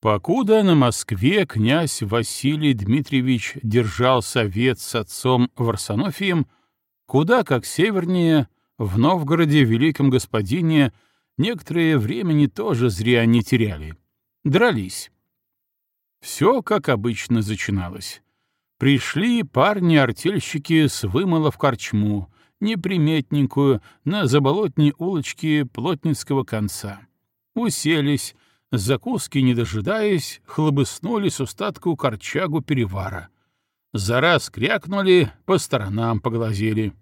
Покуда на Москве князь Василий Дмитриевич держал совет с отцом Варсонофием, куда как севернее, в Новгороде великом господине, некоторое времени тоже зря не теряли. Дрались. Все, как обычно, зачиналось. Пришли парни-артельщики с вымыла в корчму, неприметненькую, на заболотней улочке Плотницкого конца. Уселись, закуски не дожидаясь, хлобыснули с устатку корчагу перевара. За раз крякнули, по сторонам поглазели.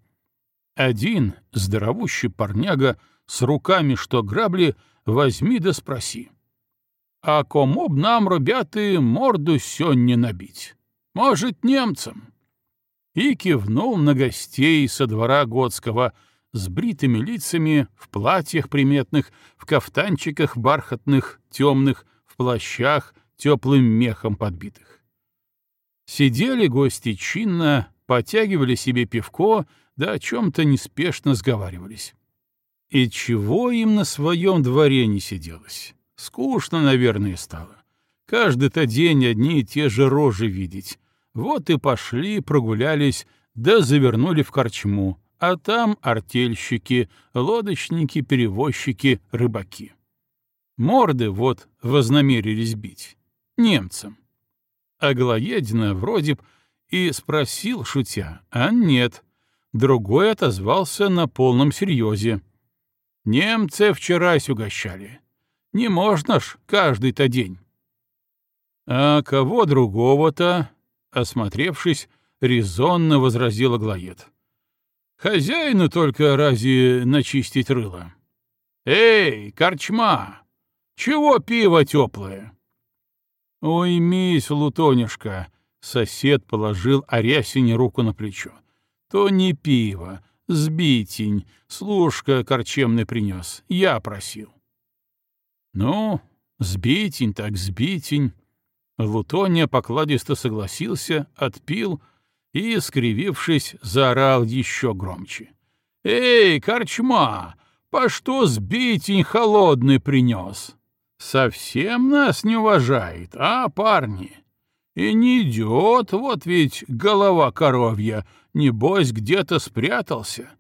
Один, здоровущий парняга, с руками что грабли, возьми да спроси. А кому б нам, ребята, морду сёння набить? Может, немцам? И кивнул на гостей со двора Готского — с бритыми лицами, в платьях приметных, в кафтанчиках бархатных, темных, в плащах, теплым мехом подбитых. Сидели гости чинно, потягивали себе пивко, да о чем-то неспешно сговаривались. И чего им на своем дворе не сиделось? Скучно, наверное, стало. Каждый-то день одни и те же рожи видеть. Вот и пошли, прогулялись, да завернули в корчму, а там артельщики, лодочники, перевозчики, рыбаки. Морды вот вознамерились бить. Немцам. А Голоедина вроде б и спросил, шутя, а нет. Другой отозвался на полном серьезе. Немцы вчерась угощали. Не можно ж каждый-то день. А кого другого-то, осмотревшись, резонно возразил Аглоед. Хозяину только рази начистить рыло. Эй, корчма! Чего пиво теплое? Ой, мись, Лутонюшка! Сосед положил Арясине руку на плечо. То не пиво, сбитень, служка корчемный принес. Я просил. Ну, сбитень так сбитень. Лутония покладисто согласился, отпил — и, скривившись, заорал еще громче. «Эй, корчма, по что сбитень холодный принес? Совсем нас не уважает, а, парни? И не идет, вот ведь голова коровья, небось, где-то спрятался.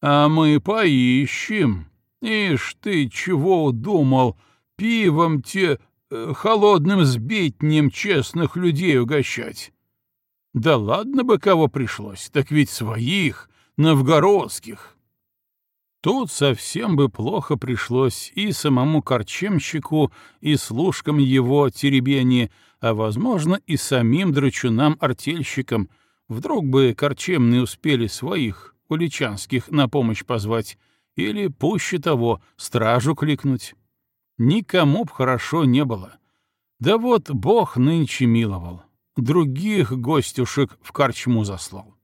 А мы поищем. Ишь ты чего удумал, пивом те э, холодным сбитнем честных людей угощать? Да ладно бы кого пришлось, так ведь своих, новгородских. Тут совсем бы плохо пришлось и самому корчемщику, и служкам его теребения, а, возможно, и самим драчунам-артельщикам. Вдруг бы корчемные успели своих, уличанских, на помощь позвать, или, пуще того, стражу кликнуть. Никому б хорошо не было. Да вот Бог нынче миловал других гостюшек в корчму заслал.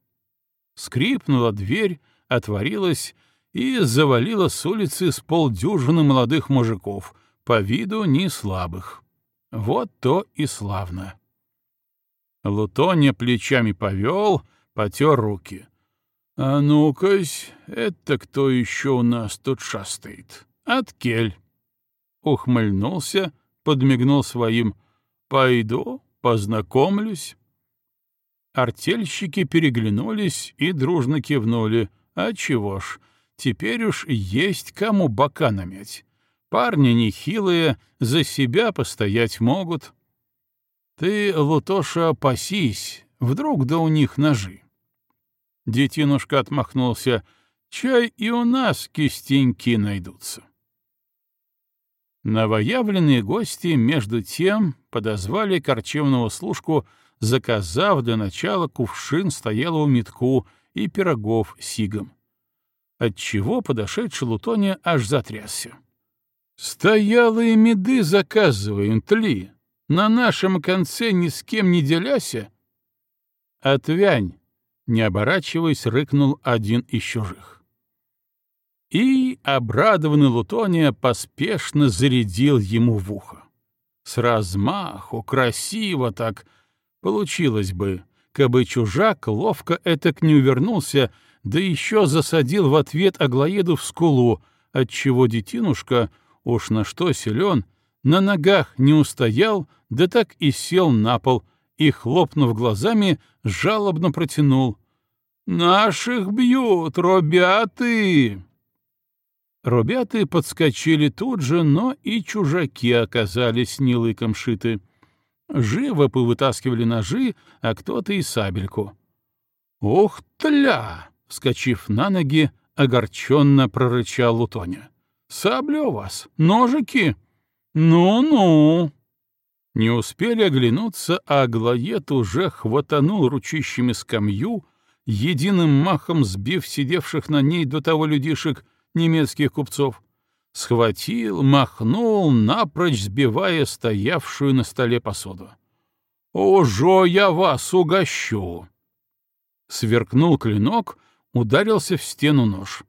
Скрипнула дверь, отворилась и завалила с улицы с полдюжины молодых мужиков, по виду не слабых. Вот то и славно. Лутоня плечами повел, потер руки. «А ну-кась, это кто еще у нас тут шастает? Откель!» Ухмыльнулся, подмигнул своим. «Пойду, Познакомлюсь. Артельщики переглянулись и дружно кивнули. А чего ж, теперь уж есть кому бока намять. Парни нехилые, за себя постоять могут. Ты, Лутоша, пасись, вдруг да у них ножи. Детинушка отмахнулся. Чай и у нас кистеньки найдутся. Новоявленные гости, между тем, подозвали корчевного служку, заказав для начала кувшин стоялого метку и пирогов сигом. Отчего подошедший Лутония аж затрясся. «Стоялые меды заказываем, тли! На нашем конце ни с кем не деляся!» «Отвянь!» — не оборачиваясь, рыкнул один из чужих. И обрадованный Лутония поспешно зарядил ему в ухо. С размаху, красиво так. Получилось бы, кабы чужак ловко этак не увернулся, да еще засадил в ответ Аглоеду в скулу, отчего детинушка, уж на что силен, на ногах не устоял, да так и сел на пол и, хлопнув глазами, жалобно протянул. «Наших бьют, робяты!» Робяты подскочили тут же, но и чужаки оказались не лыком шиты. Живо повытаскивали ножи, а кто-то и сабельку. «Ух, тля!» — вскочив на ноги, огорченно прорычал Лутоня. «Сабля у вас, ножики? Ну-ну!» Не успели оглянуться, а Аглоед уже хватанул ручищами скамью, единым махом сбив сидевших на ней до того людишек немецких купцов, схватил, махнул, напрочь сбивая стоявшую на столе посуду. «Ужо я вас угощу!» Сверкнул клинок, ударился в стену нож.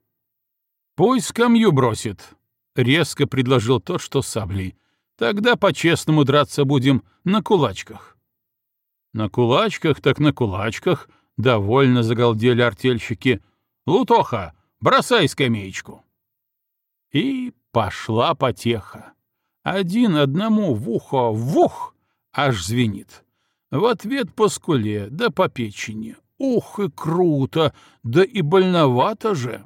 «Пусть скамью бросит», — резко предложил тот, что саблей. «Тогда по-честному драться будем на кулачках». «На кулачках, так на кулачках», — довольно загалдели артельщики. «Лутоха, бросай скамеечку». И пошла потеха. Один одному в ухо вух, аж звенит. В ответ по скуле, да по печени. Ух и круто, да и больновато же.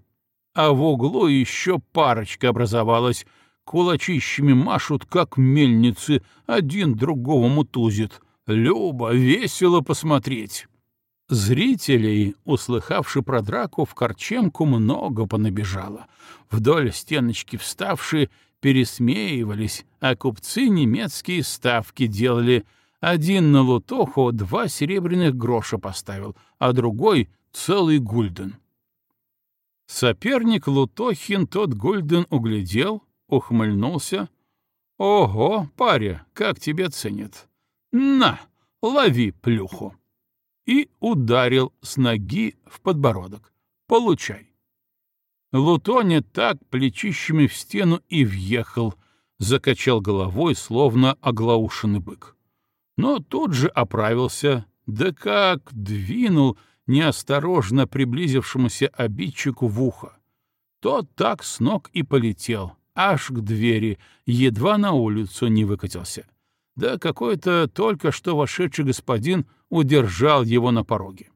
А в углу еще парочка образовалась. Кулачищами машут, как мельницы, один другого мутузит. Любо, весело посмотреть. Зрителей, услыхавши про драку, в Корчемку много понабежало. Вдоль стеночки вставшие пересмеивались, а купцы немецкие ставки делали. Один на лутоху два серебряных гроша поставил, а другой — целый гульден. Соперник Лутохин тот гульден углядел, ухмыльнулся. «Ого, паря, как тебя ценят! На, лови плюху!» И ударил с ноги в подбородок. «Получай». Лутоня так плечищами в стену и въехал, закачал головой, словно оглаушенный бык. Но тут же оправился, да как двинул неосторожно приблизившемуся обидчику в ухо. Тот так с ног и полетел, аж к двери, едва на улицу не выкатился. Да какой-то только что вошедший господин удержал его на пороге.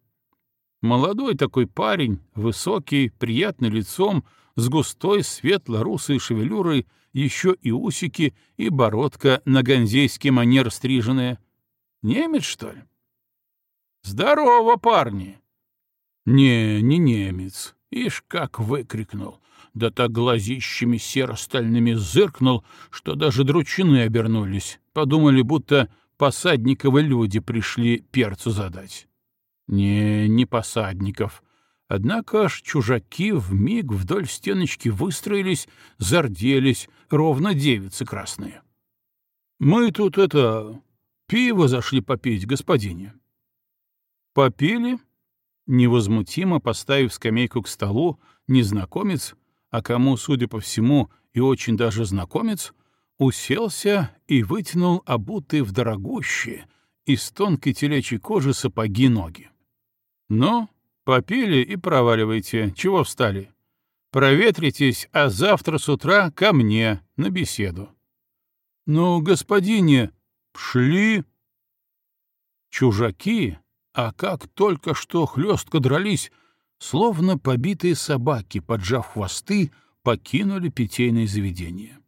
Молодой такой парень, высокий, приятный лицом, с густой светло-русой шевелюрой, еще и усики, и бородка на ганзейский манер стриженная. Немец, что ли? «Здорово, парни!» «Не, не немец. Ишь, как выкрикнул. Да так глазищами серо-стальными зыркнул, что даже дручины обернулись. Подумали, будто посадниковы люди пришли перцу задать. Не, не посадников. Однако аж чужаки вмиг вдоль стеночки выстроились, зарделись, ровно девицы красные. Мы тут это... пиво зашли попить, господине. Попили? Невозмутимо поставив скамейку к столу, незнакомец, а кому, судя по всему, и очень даже знакомец, уселся и вытянул обутые в дорогущие, из тонкой телячьей кожи сапоги ноги. «Ну, попили и проваливайте. Чего встали? Проветритесь, а завтра с утра ко мне на беседу». «Ну, господине, шли...» Чужаки, а как только что хлестко дрались, словно побитые собаки, поджав хвосты, покинули питейное заведение.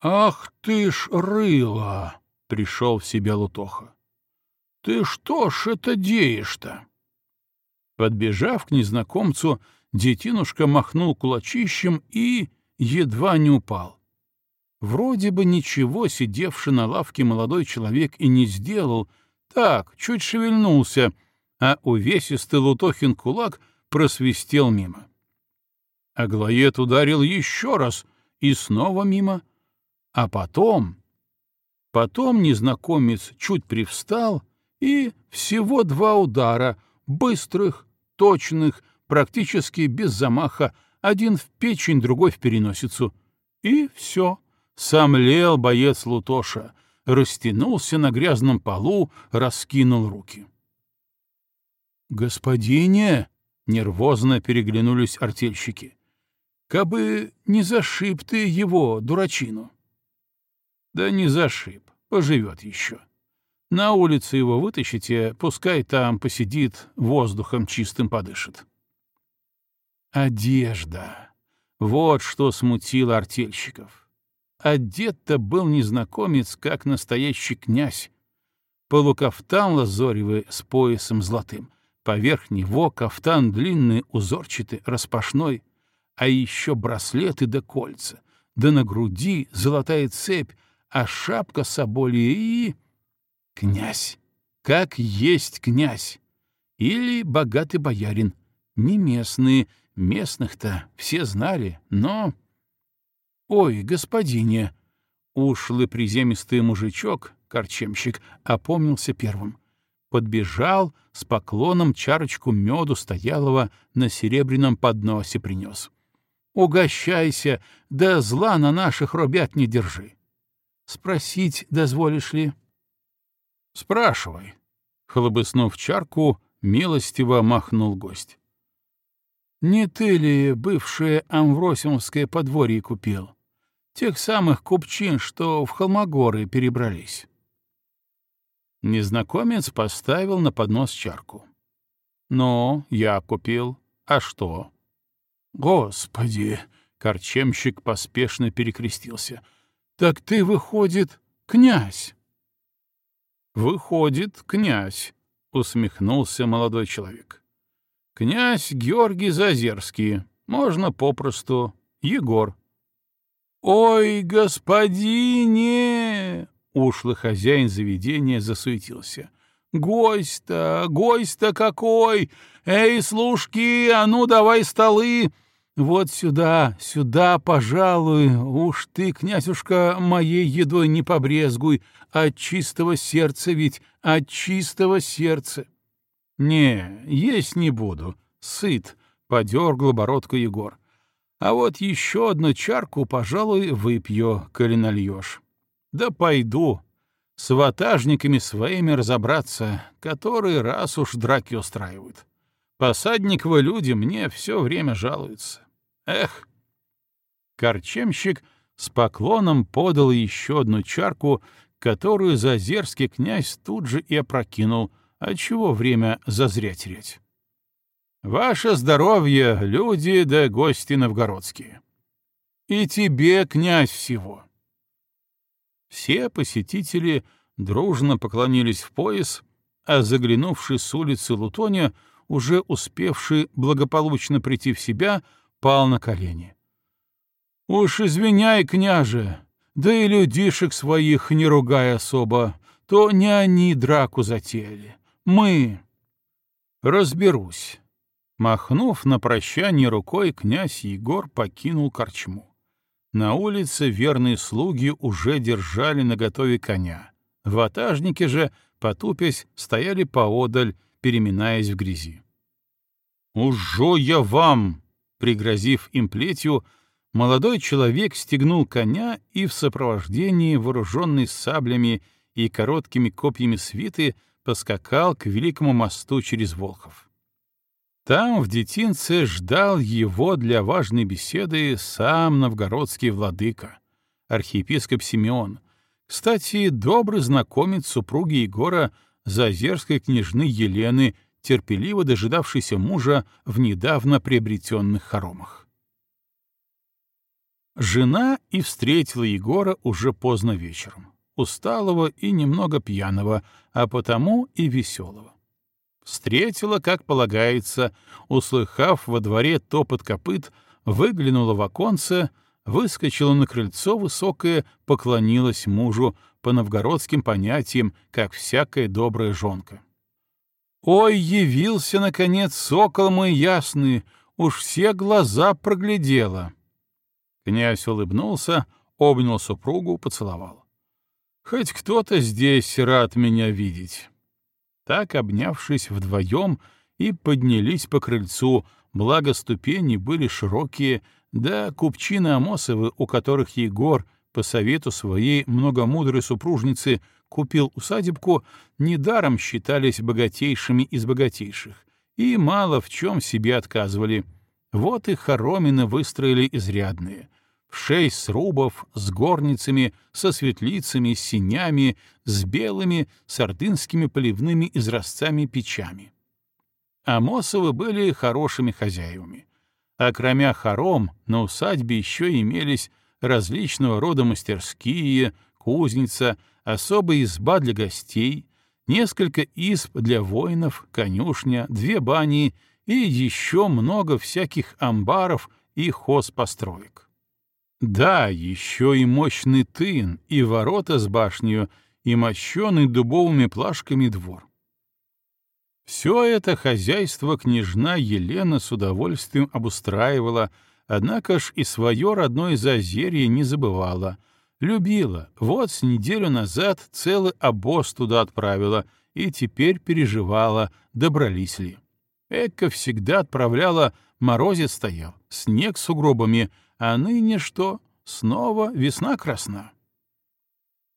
«Ах ты ж рыло!» — пришел в себя Лутоха. «Ты что ж это деешь-то?» Подбежав к незнакомцу, детинушка махнул кулачищем и едва не упал. Вроде бы ничего сидевший на лавке молодой человек и не сделал, так, чуть шевельнулся, а увесистый Лутохин кулак просвистел мимо. Аглоед ударил еще раз и снова мимо — а потом... Потом незнакомец чуть привстал, и всего два удара, быстрых, точных, практически без замаха, один в печень, другой в переносицу. И все. Сомлел боец Лутоша, растянулся на грязном полу, раскинул руки. «Господине!» — нервозно переглянулись артельщики. «Кабы не зашиб ты его, дурачину!» Да не зашиб, поживет еще. На улицу его вытащите, пускай там посидит, воздухом чистым подышит. Одежда. Вот что смутило артельщиков. Одет-то был незнакомец, как настоящий князь. Полукафтан лазоревый с поясом золотым. Поверх него кафтан длинный, узорчатый, распашной. А еще браслеты да кольца. Да на груди золотая цепь, а шапка соболья и... Князь. Как есть князь. Или богатый боярин. Не местные, местных-то все знали, но... Ой, господине! Ушлый приземистый мужичок, корчемщик, опомнился первым. Подбежал, с поклоном чарочку меду стоялого на серебряном подносе принес. «Угощайся, да зла на наших ребят не держи. Спросить дозволишь ли?» «Спрашивай», — хлобыснув чарку, милостиво махнул гость. «Не ты ли бывшее Амвросимовское подворье купил? Тех самых купчин, что в Холмогоры перебрались?» Незнакомец поставил на поднос чарку. «Ну, я купил. А что?» «Господи!» — корчемщик поспешно перекрестился. «Так ты, выходит, князь?» «Выходит, князь», — усмехнулся молодой человек. «Князь Георгий Зазерский, можно попросту Егор». «Ой, господине!» — ушлый хозяин заведения засуетился. «Гость-то, гость-то какой! Эй, служки, а ну давай столы! Вот сюда, сюда, пожалуй, уж ты, князюшка, моей едой не побрезгуй, от чистого сердца ведь, от чистого сердца. Не, есть не буду, сыт, — подергал бородку Егор. А вот еще одну чарку, пожалуй, выпью, коли нальешь. Да пойду, с ватажниками своими разобраться, которые раз уж драки устраивают. Посадниковы люди мне все время жалуются. Эх! Корчемщик с поклоном подал еще одну чарку, которую зазерский князь тут же и опрокинул, отчего время зазря терять. «Ваше здоровье, люди да гости новгородские!» «И тебе, князь, всего!» Все посетители дружно поклонились в пояс, а заглянувший с улицы Лутоня, уже успевший благополучно прийти в себя, пал на колени. «Уж извиняй, княже, да и людишек своих не ругай особо, то не они драку затеяли, мы...» «Разберусь». Махнув на прощание рукой, князь Егор покинул корчму. На улице верные слуги уже держали наготове коня. Ватажники же, потупясь, стояли поодаль, переминаясь в грязи. «Ужо я вам!» Пригрозив им плетью, молодой человек стегнул коня и в сопровождении, вооруженный саблями и короткими копьями свиты, поскакал к великому мосту через Волхов. Там в детинце ждал его для важной беседы сам новгородский владыка, архиепископ Симеон, кстати, добрый знакомец супруги Егора, зазерской княжны Елены, терпеливо дожидавшийся мужа в недавно приобретенных хоромах. Жена и встретила Егора уже поздно вечером, усталого и немного пьяного, а потому и веселого. Встретила, как полагается, услыхав во дворе топот копыт, выглянула в оконце, выскочила на крыльцо высокое, поклонилась мужу по новгородским понятиям, как всякая добрая жонка. Ой, явился, наконец, сокол мой ясный, уж все глаза проглядела. Князь улыбнулся, обнял супругу, поцеловал. Хоть кто-то здесь рад меня видеть. Так, обнявшись вдвоем, и поднялись по крыльцу, благо ступени были широкие, да купчины Амосовы, у которых Егор, по совету своей многомудрой супружницы, купил усадебку, недаром считались богатейшими из богатейших и мало в чем себе отказывали. Вот и хоромины выстроили изрядные. В шесть срубов, с горницами, со светлицами, с синями, с белыми сардынскими поливными изразцами печами. Амосовы были хорошими хозяевами. А кроме хором, на усадьбе еще имелись различного рода мастерские, кузница, особая изба для гостей, несколько изб для воинов, конюшня, две бани и еще много всяких амбаров и хозпостроек. Да, еще и мощный тын, и ворота с башнею, и мощеный дубовыми плашками двор. Все это хозяйство княжна Елена с удовольствием обустраивала, однако ж и свое родное зазерье не забывала. Любила, вот с неделю назад целый обоз туда отправила и теперь переживала, добрались ли. Эка всегда отправляла, морозец стоял, снег с угробами, а ныне что? Снова весна красна.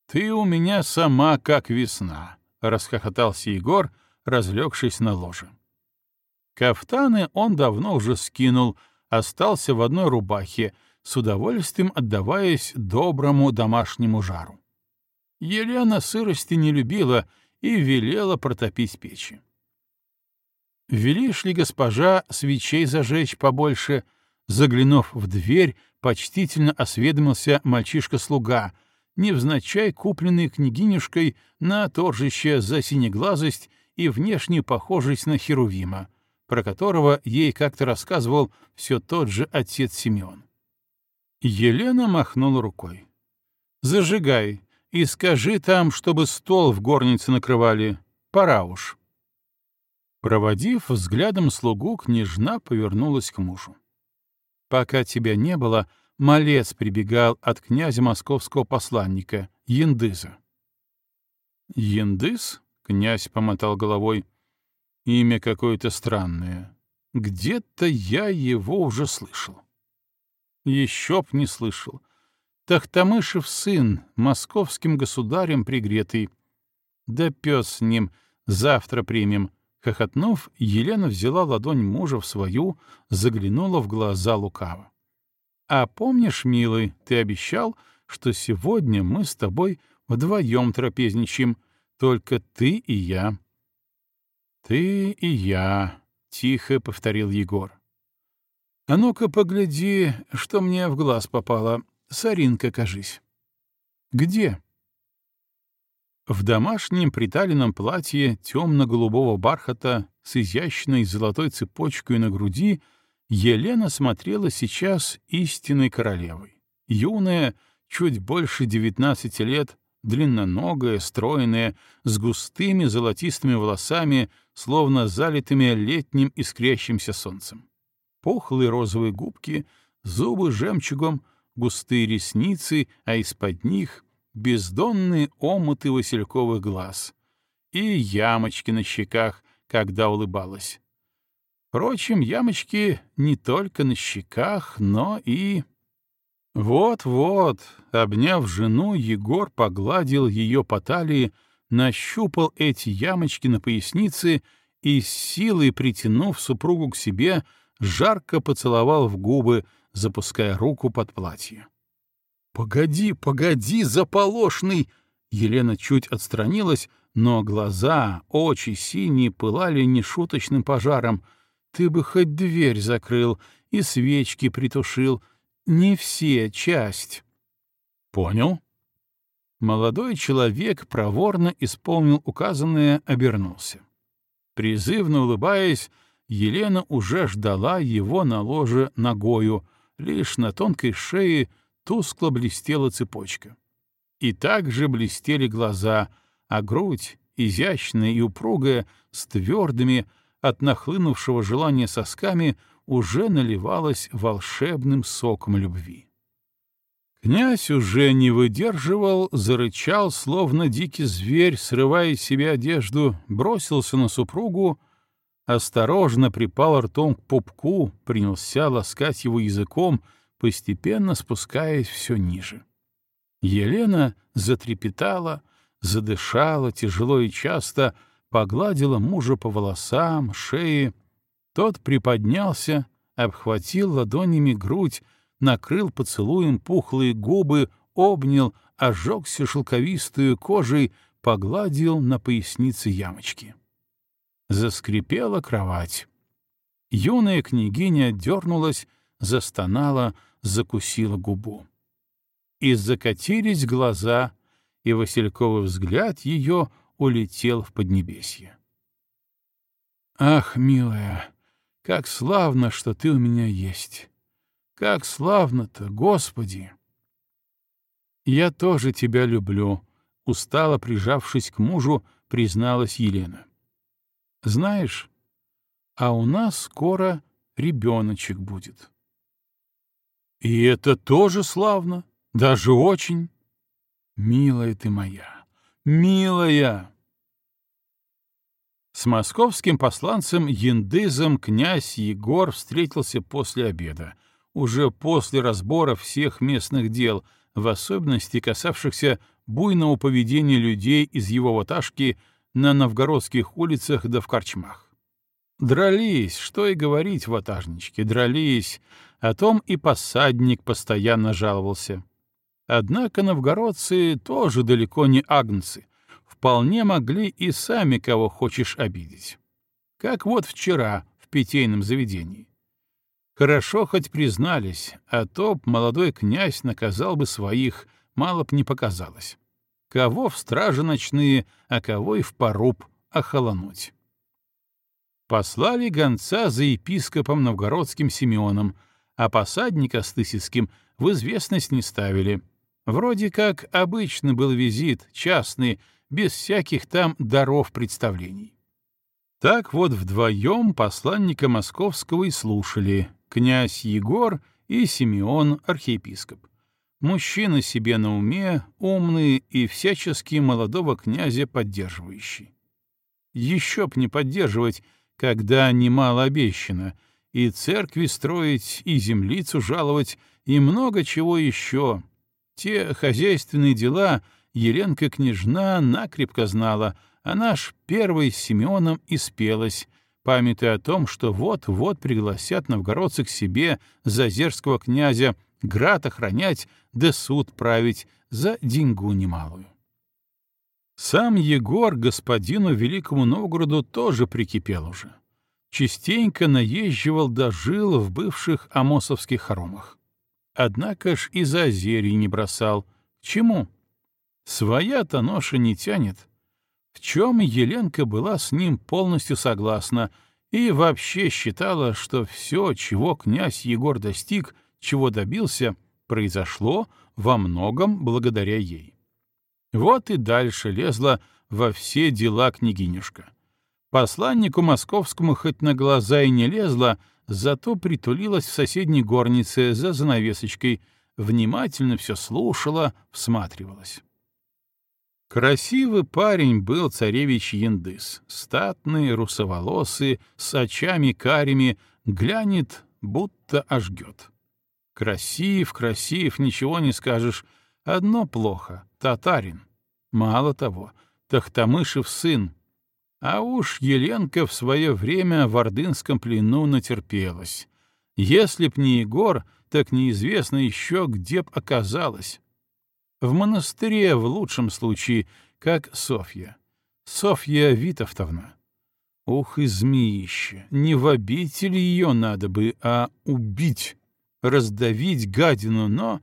«Ты у меня сама как весна», — расхохотался Егор, — разлегшись на ложе. Кафтаны он давно уже скинул, остался в одной рубахе, с удовольствием отдаваясь доброму домашнему жару. Елена сырости не любила и велела протопить печи. Велишь ли госпожа свечей зажечь побольше? Заглянув в дверь, почтительно осведомился мальчишка-слуга, невзначай купленный княгинюшкой на торжище за синеглазость и внешне похожесть на Херувима, про которого ей как-то рассказывал все тот же отец Симеон. Елена махнула рукой. «Зажигай и скажи там, чтобы стол в горнице накрывали. Пора уж». Проводив взглядом слугу, княжна повернулась к мужу. «Пока тебя не было, малец прибегал от князя московского посланника, Яндыза». «Яндыз?» Князь помотал головой. Имя какое-то странное. Где-то я его уже слышал. Еще б не слышал. Тахтамышев сын, московским государем пригретый. Да пес с ним, завтра примем. Хохотнув, Елена взяла ладонь мужа в свою, заглянула в глаза лукаво. «А помнишь, милый, ты обещал, что сегодня мы с тобой вдвоем трапезничаем, только ты и я». «Ты и я», — тихо повторил Егор. «А ну-ка погляди, что мне в глаз попало. Саринка, кажись». «Где?» В домашнем приталенном платье темно-голубого бархата с изящной золотой цепочкой на груди Елена смотрела сейчас истинной королевой. Юная, чуть больше девятнадцати лет, длинноногая, стройная, с густыми золотистыми волосами, словно залитыми летним искрящимся солнцем. Пухлые розовые губки, зубы жемчугом, густые ресницы, а из-под них — бездонные омуты васильковых глаз и ямочки на щеках, когда улыбалась. Впрочем, ямочки не только на щеках, но и... Вот-вот, обняв жену, Егор погладил ее по талии, нащупал эти ямочки на пояснице и, с силой притянув супругу к себе, жарко поцеловал в губы, запуская руку под платье. «Погоди, погоди, заполошный!» Елена чуть отстранилась, но глаза, очи синие пылали нешуточным пожаром. «Ты бы хоть дверь закрыл и свечки притушил», не все, часть. Понял? Молодой человек проворно исполнил указанное, обернулся. Призывно улыбаясь, Елена уже ждала его на ложе ногою, лишь на тонкой шее тускло блестела цепочка. И также блестели глаза, а грудь, изящная и упругая, с твердыми, от нахлынувшего желания сосками, уже наливалась волшебным соком любви. Князь уже не выдерживал, зарычал, словно дикий зверь, срывая с себя одежду, бросился на супругу, осторожно припал ртом к пупку, принялся ласкать его языком, постепенно спускаясь все ниже. Елена затрепетала, задышала тяжело и часто, погладила мужа по волосам, шее, тот приподнялся, обхватил ладонями грудь, накрыл поцелуем пухлые губы, обнял, ожегся шелковистую кожей, погладил на пояснице ямочки. Заскрипела кровать. Юная княгиня дернулась, застонала, закусила губу. И закатились глаза, и Васильковый взгляд ее улетел в Поднебесье. «Ах, милая, как славно, что ты у меня есть! Как славно-то, Господи!» «Я тоже тебя люблю», — устало прижавшись к мужу, призналась Елена. «Знаешь, а у нас скоро ребеночек будет». «И это тоже славно, даже очень. Милая ты моя, милая!» С московским посланцем Яндызом князь Егор встретился после обеда, уже после разбора всех местных дел — в особенности касавшихся буйного поведения людей из его ваташки на новгородских улицах да в корчмах. Дрались, что и говорить, ватажнички, дрались, о том и посадник постоянно жаловался. Однако новгородцы тоже далеко не агнцы, вполне могли и сами кого хочешь обидеть. Как вот вчера в питейном заведении. Хорошо хоть признались, а то молодой князь наказал бы своих, мало б не показалось. Кого в стражи ночные, а кого и в поруб охолонуть. Послали гонца за епископом новгородским Симеоном, а посадника с Тысяцким в известность не ставили. Вроде как обычный был визит, частный, без всяких там даров представлений. Так вот вдвоем посланника московского и слушали, князь Егор и Симеон архиепископ. Мужчина себе на уме, умный и всячески молодого князя поддерживающий. Еще б не поддерживать, когда немало обещано, и церкви строить, и землицу жаловать, и много чего еще. Те хозяйственные дела Еленка княжна накрепко знала, а наш первый с Симеоном и спелась, памятуя о том, что вот-вот пригласят новгородцы к себе зазерского князя град охранять да суд править за деньгу немалую. Сам Егор господину Великому Новгороду тоже прикипел уже. Частенько наезживал да жил в бывших амосовских хоромах. Однако ж и за озерье не бросал. Чему? Своя-то ноша не тянет — в чем Еленка была с ним полностью согласна и вообще считала, что все, чего князь Егор достиг, чего добился, произошло во многом благодаря ей. Вот и дальше лезла во все дела княгинюшка. Посланнику московскому хоть на глаза и не лезла, зато притулилась в соседней горнице за занавесочкой, внимательно все слушала, всматривалась. Красивый парень был царевич Яндыс, статный, русоволосый, с очами карими, глянет, будто ожгет. Красив, красив, ничего не скажешь. Одно плохо — татарин. Мало того, Тахтамышев сын. А уж Еленка в свое время в ордынском плену натерпелась. Если б не Егор, так неизвестно еще, где б оказалась. В монастыре, в лучшем случае, как Софья. Софья Витовтовна. Ух и! Не в обитель ее надо бы, а убить, раздавить гадину, но...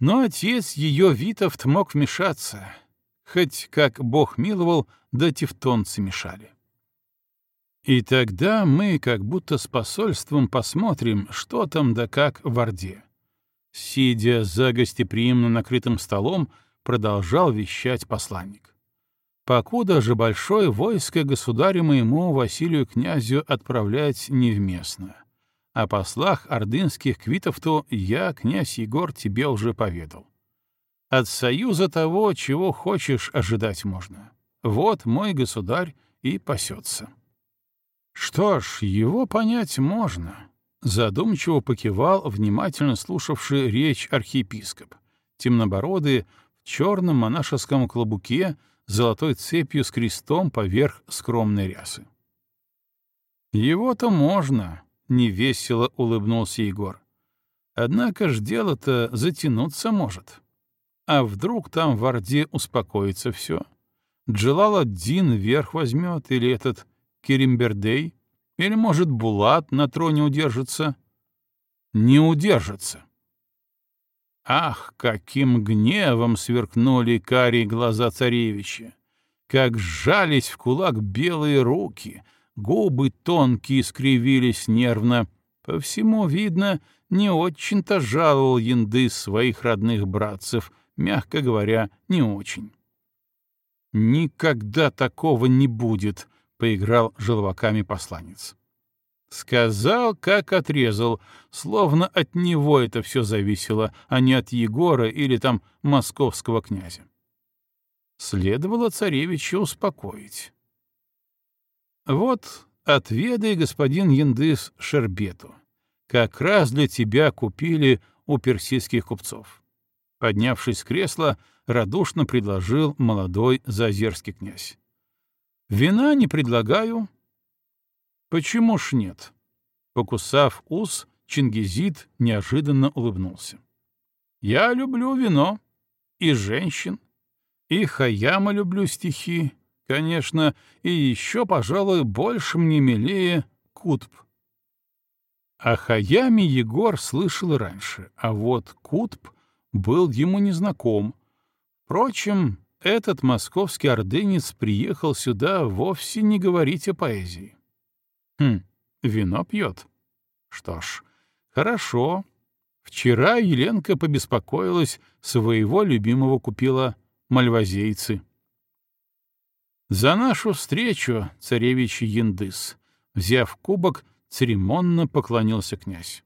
Но отец ее Витовт мог вмешаться. Хоть, как Бог миловал, да тевтонцы мешали. И тогда мы как будто с посольством посмотрим, что там да как в Орде сидя за гостеприимно накрытым столом, продолжал вещать посланник. «Покуда же большое войско государю моему Василию князю отправлять невместно. О послах ордынских квитов-то я, князь Егор, тебе уже поведал. От союза того, чего хочешь, ожидать можно. Вот мой государь и пасется». Что ж, его понять можно. Задумчиво покивал внимательно слушавший речь архиепископ, темнобородый, в черном монашеском клобуке, золотой цепью с крестом поверх скромной рясы. «Его-то можно», — невесело улыбнулся Егор. Однако ж дело-то затянуться может. А вдруг там в Орде успокоится все? Джалал-ад-Дин верх возьмет, или этот Керимбердей, или, может, Булат на троне удержится? Не удержится. Ах, каким гневом сверкнули карие глаза царевича! Как сжались в кулак белые руки, губы тонкие скривились нервно. По всему видно, не очень-то жаловал янды своих родных братцев, мягко говоря, не очень. «Никогда такого не будет», — поиграл желваками посланец. Сказал, как отрезал, словно от него это все зависело, а не от Егора или там московского князя. Следовало царевича успокоить. «Вот, отведай, господин Яндыс, шербету. Как раз для тебя купили у персидских купцов». Поднявшись с кресла, радушно предложил молодой зазерский князь. «Вина не предлагаю». «Почему ж нет?» Покусав ус, Чингизид неожиданно улыбнулся. «Я люблю вино и женщин, и Хаяма люблю стихи, конечно, и еще, пожалуй, больше мне милее Кутб». О Хаяме Егор слышал раньше, а вот Кутб был ему незнаком, Впрочем, этот московский ордынец приехал сюда вовсе не говорить о поэзии. Хм, вино пьет. Что ж, хорошо. Вчера Еленка побеспокоилась, своего любимого купила мальвазейцы. За нашу встречу, царевич Яндыс, взяв кубок, церемонно поклонился князь.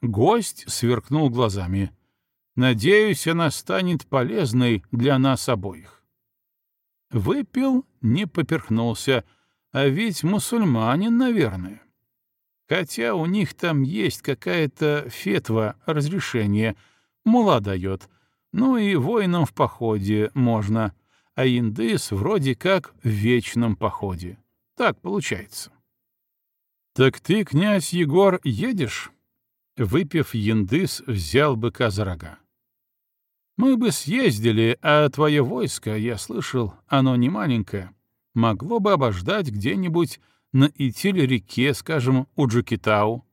Гость сверкнул глазами — Надеюсь, она станет полезной для нас обоих. Выпил, не поперхнулся, а ведь мусульманин, наверное. Хотя у них там есть какая-то фетва разрешение, мула дает. Ну и воинам в походе можно, а индыс вроде как в вечном походе. Так получается. «Так ты, князь Егор, едешь?» Выпив яндыс, взял быка за рога. Мы бы съездили, а твое войско, я слышал, оно не маленькое, могло бы обождать где-нибудь на Итиль-реке, скажем, у Джукитау.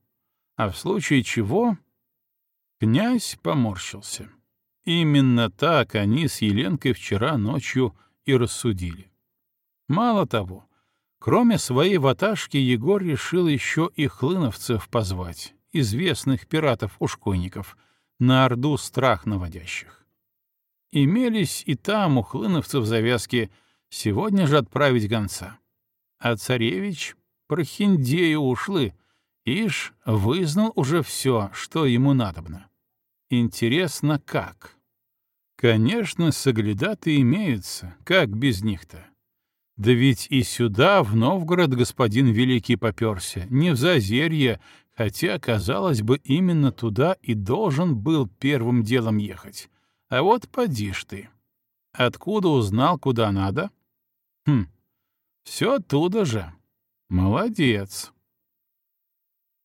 А в случае чего... Князь поморщился. Именно так они с Еленкой вчера ночью и рассудили. Мало того, кроме своей ваташки, Егор решил еще и хлыновцев позвать, известных пиратов-ушкойников, на орду страх наводящих. Имелись и там у хлыновцев завязки сегодня же отправить гонца. А царевич про Хиндею ушлы, ишь вызнал уже все, что ему надобно. Интересно, как? Конечно, соглядаты имеются, как без них-то? Да ведь и сюда, в Новгород, господин Великий поперся, не в Зазерье, хотя, казалось бы, именно туда и должен был первым делом ехать. А вот поди ж ты. Откуда узнал, куда надо? Хм, все оттуда же. Молодец.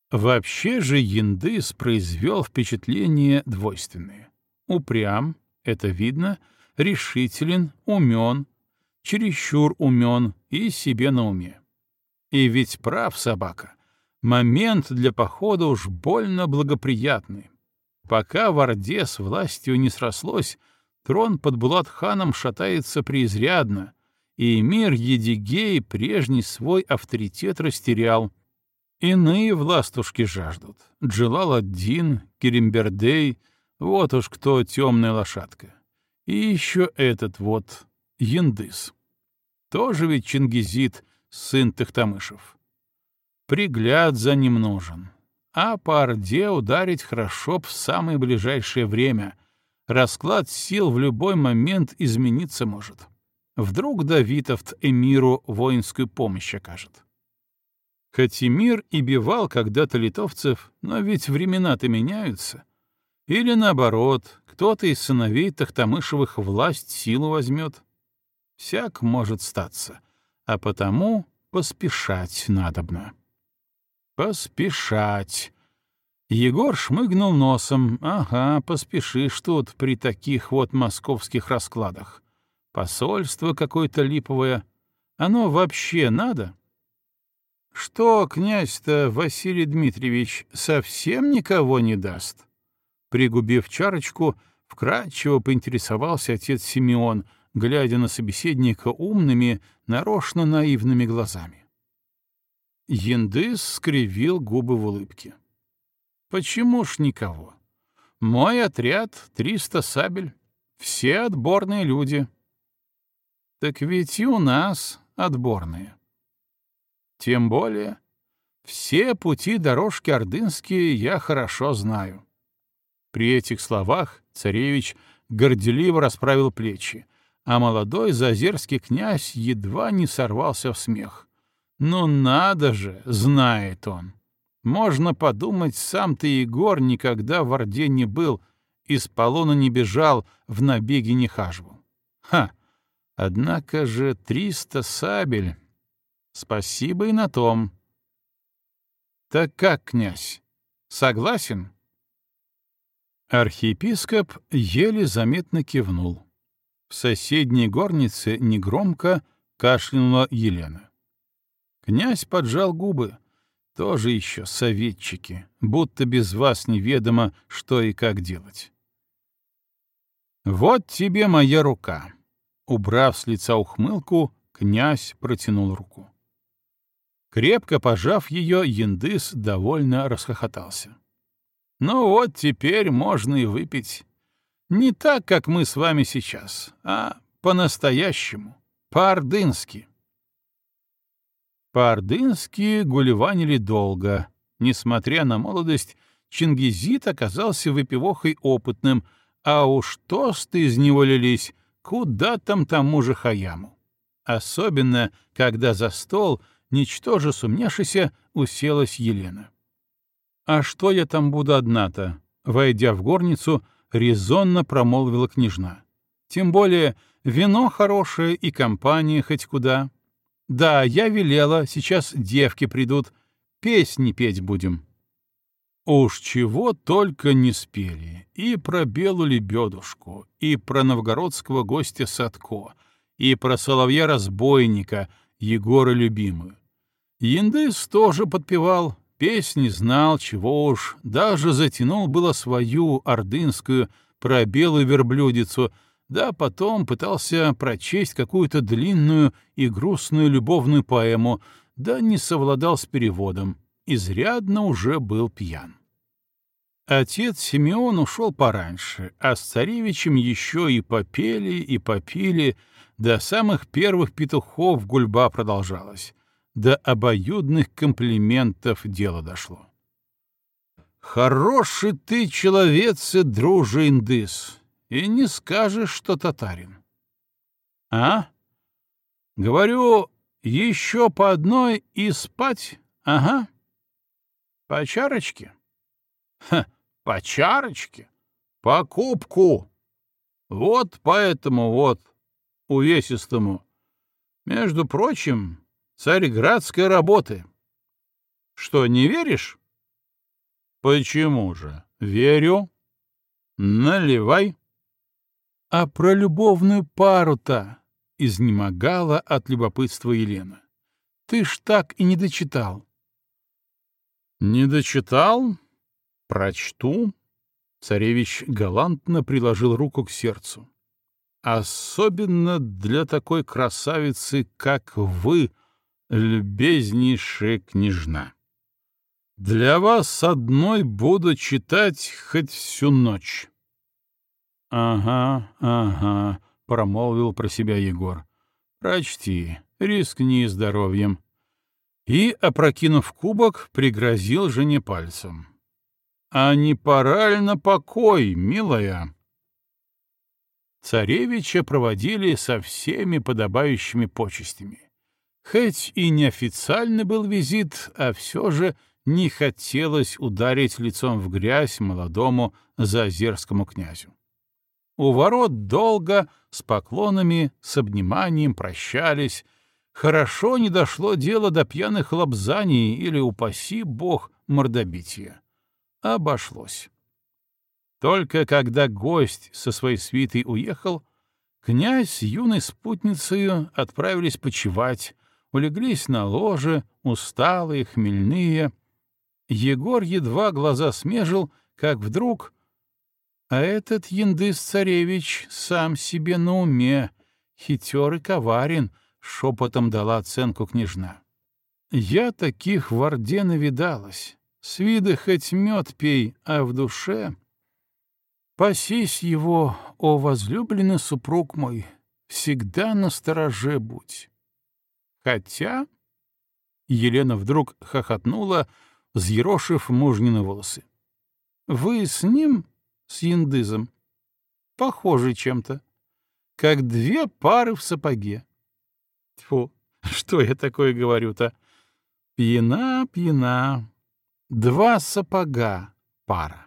Вообще же Яндыс произвел впечатление двойственное. Упрям, это видно, решителен, умен, чересчур умен и себе на уме. И ведь прав собака. Момент для похода уж больно благоприятный. Пока в Орде с властью не срослось, трон под Булат-ханом шатается преизрядно, и мир Едигей прежний свой авторитет растерял. Иные властушки жаждут. Джелал-ад-Дин, Керимбердей, вот уж кто темная лошадка. И еще этот вот, Яндыс. Тоже ведь Чингизид, сын Тахтамышев. Пригляд за ним нужен а по Орде ударить хорошо в самое ближайшее время. Расклад сил в любой момент измениться может. Вдруг Давитовт эмиру воинскую помощь окажет. Хоть Эмир и бивал когда-то литовцев, но ведь времена-то меняются. Или наоборот, кто-то из сыновей Тахтамышевых власть силу возьмет. Всяк может статься, а потому поспешать надобно. Поспешать. Егор шмыгнул носом. Ага, поспешишь тут при таких вот московских раскладах. Посольство какое-то липовое. Оно вообще надо? Что князь-то Василий Дмитриевич совсем никого не даст? Пригубив чарочку, вкратчиво поинтересовался отец Симеон, глядя на собеседника умными, нарочно наивными глазами. Яндыс скривил губы в улыбке. «Почему ж никого? Мой отряд — триста сабель, все отборные люди». «Так ведь и у нас отборные». «Тем более, все пути дорожки ордынские я хорошо знаю». При этих словах царевич горделиво расправил плечи, а молодой зазерский князь едва не сорвался в смех. «Ну надо же!» — знает он. Можно подумать, сам ты, Егор, никогда в Орде не был, из полона не бежал, в набеги не хаживал. Ха! Однако же триста сабель. Спасибо и на том. Так как, князь, согласен? Архиепископ еле заметно кивнул. В соседней горнице негромко кашлянула Елена. Князь поджал губы. Тоже еще советчики, будто без вас неведомо, что и как делать. «Вот тебе моя рука». Убрав с лица ухмылку, князь протянул руку. Крепко пожав ее, Яндыс довольно расхохотался. Ну вот теперь можно и выпить. Не так, как мы с вами сейчас, а по-настоящему, по-ордынски. По-ордынски гулеванили долго. Несмотря на молодость, Чингизит оказался выпивохой опытным, а уж тосты из него лились, куда там тому же Хаяму. Особенно, когда за стол, ничтоже сумняшися, уселась Елена. «А что я там буду одна-то?» Войдя в горницу, резонно промолвила княжна. «Тем более вино хорошее и компания хоть куда. Да, я велела, сейчас девки придут, песни петь будем». Уж чего только не спели. И про белую лебедушку, и про новгородского гостя Садко, и про соловья-разбойника, Егора любимую. Яндыс тоже подпевал, Песни знал, чего уж, даже затянул было свою ордынскую про белую верблюдицу, да потом пытался прочесть какую-то длинную и грустную любовную поэму, да не совладал с переводом, изрядно уже был пьян. Отец Симеон ушел пораньше, а с царевичем еще и попели, и попили, до самых первых петухов гульба продолжалась до обоюдных комплиментов дело дошло. «Хороший ты человец друже индыс, и не скажешь, что татарин». «А? Говорю, еще по одной и спать? Ага. По чарочке?» «Ха, по чарочке? По кубку. Вот поэтому вот, увесистому. Между прочим, царьградской работы. Что, не веришь? Почему же? Верю. Наливай. А про любовную пару-то изнемогала от любопытства Елена. Ты ж так и не дочитал. Не дочитал? Прочту. Царевич галантно приложил руку к сердцу. Особенно для такой красавицы, как вы — любезнейшая княжна. Для вас одной буду читать хоть всю ночь. — Ага, ага, — промолвил про себя Егор. — Прочти, рискни здоровьем. И, опрокинув кубок, пригрозил жене пальцем. — А не пора ли на покой, милая? Царевича проводили со всеми подобающими почестями. Хоть и неофициальный был визит, а все же не хотелось ударить лицом в грязь молодому заозерскому князю. У ворот долго, с поклонами, с обниманием прощались. Хорошо не дошло дело до пьяных лобзаний или, упаси бог, мордобития. обошлось. Только когда гость со своей свитой уехал, князь с юной спутницей отправились почевать, улеглись на ложе, усталые, хмельные. Егор едва глаза смежил, как вдруг... А этот Яндыс-царевич сам себе на уме, хитер и коварен, — шепотом дала оценку княжна. Я таких в Орде навидалась. С вида хоть мед пей, а в душе... Пасись его, о возлюбленный супруг мой, всегда на стороже будь. Хотя... Елена вдруг хохотнула, взъерошив мужнины волосы. Вы с ним, с яндызом, похожи чем-то, как две пары в сапоге. Тьфу, что я такое говорю-то? Пьяна, пьяна. Два сапога пара.